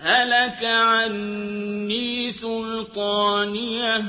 هَلَكَ عَنِّي سُلْطَانِيَهْ